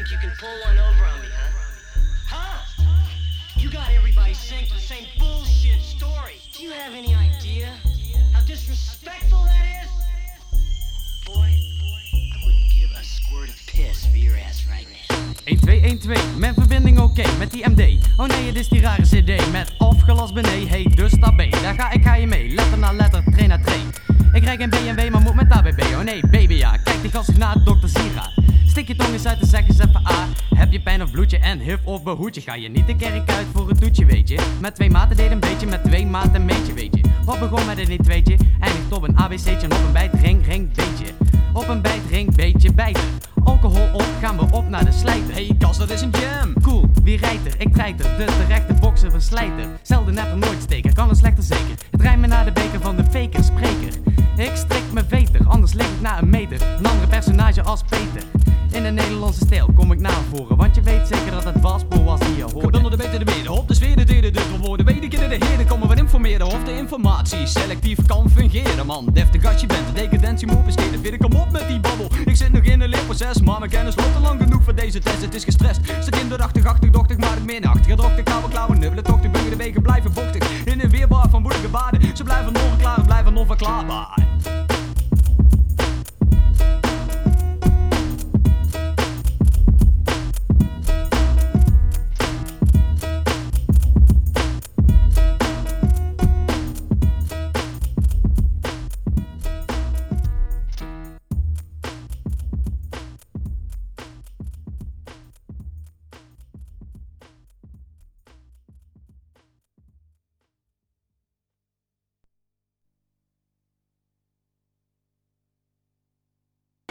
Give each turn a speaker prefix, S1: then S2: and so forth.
S1: think you can pull one over on me, huh? Huh? You got everybody synced to the same bullshit story. Do you have any idea how disrespectful that is? Boy, I wouldn't give a squirt of piss for your ass right now.
S2: 1212, mijn verbinding oké met die MD. Oh nee, het is die rare CD met afgelast beneden. Hey, dus stap B, daar ga ik ga je mee. Letter na letter, train na train. Ik rijd geen BMW, maar moet met ABB. Oh nee, baby ja, kijk die gast naar dokter Zira. Stik je tong eens uit en zeg eens even A. Heb je pijn of bloedje en hiv of behoedje? Ga je niet de kerk uit voor een toetje, weet je? Met twee maten deed een beetje, met twee maten een beetje, weet je? Wat begon met een niet tweetje? Eindigt op een ABC'tje en op een bijt, ring, ring, beetje. Op een bijt, ring, beetje, bijten. Alcohol op, gaan we op naar de slijter.
S3: Hey Kas, dat is een jam.
S2: Cool, wie rijdt er? Ik treiter, de terechte bokser verslijter. Zelden nepper, nooit steken, kan een slechter zeker. Het rijmt me naar de beker van de faker, spreker. Ik strik mijn veter, anders lig ik na een meter. Een andere personage als Peter. De Nederlandse stijl kom ik naar voren, want je weet zeker dat het waspoor was die je
S3: dan door de beter de beden, op de sfeer de derde de woorden. Weet ik in de heren komen we informeren of de informatie selectief kan fungeren. Man, deftig als je bent, de decadentie moet besteden. Weer kom op met die babbel. Ik zit nog in een leerproces, maar mijn kennis loopt al lang genoeg voor deze test. Het is gestrest, zit kinderachtig, achtig, dochtig, maar ik meer achtig. Drochtig, klauwen, nubbelen, tochtig, buggen de wegen blijven vochtig. In een weerbaar van woelige baden, ze blijven onverklaard, blijven onverklaarbaar.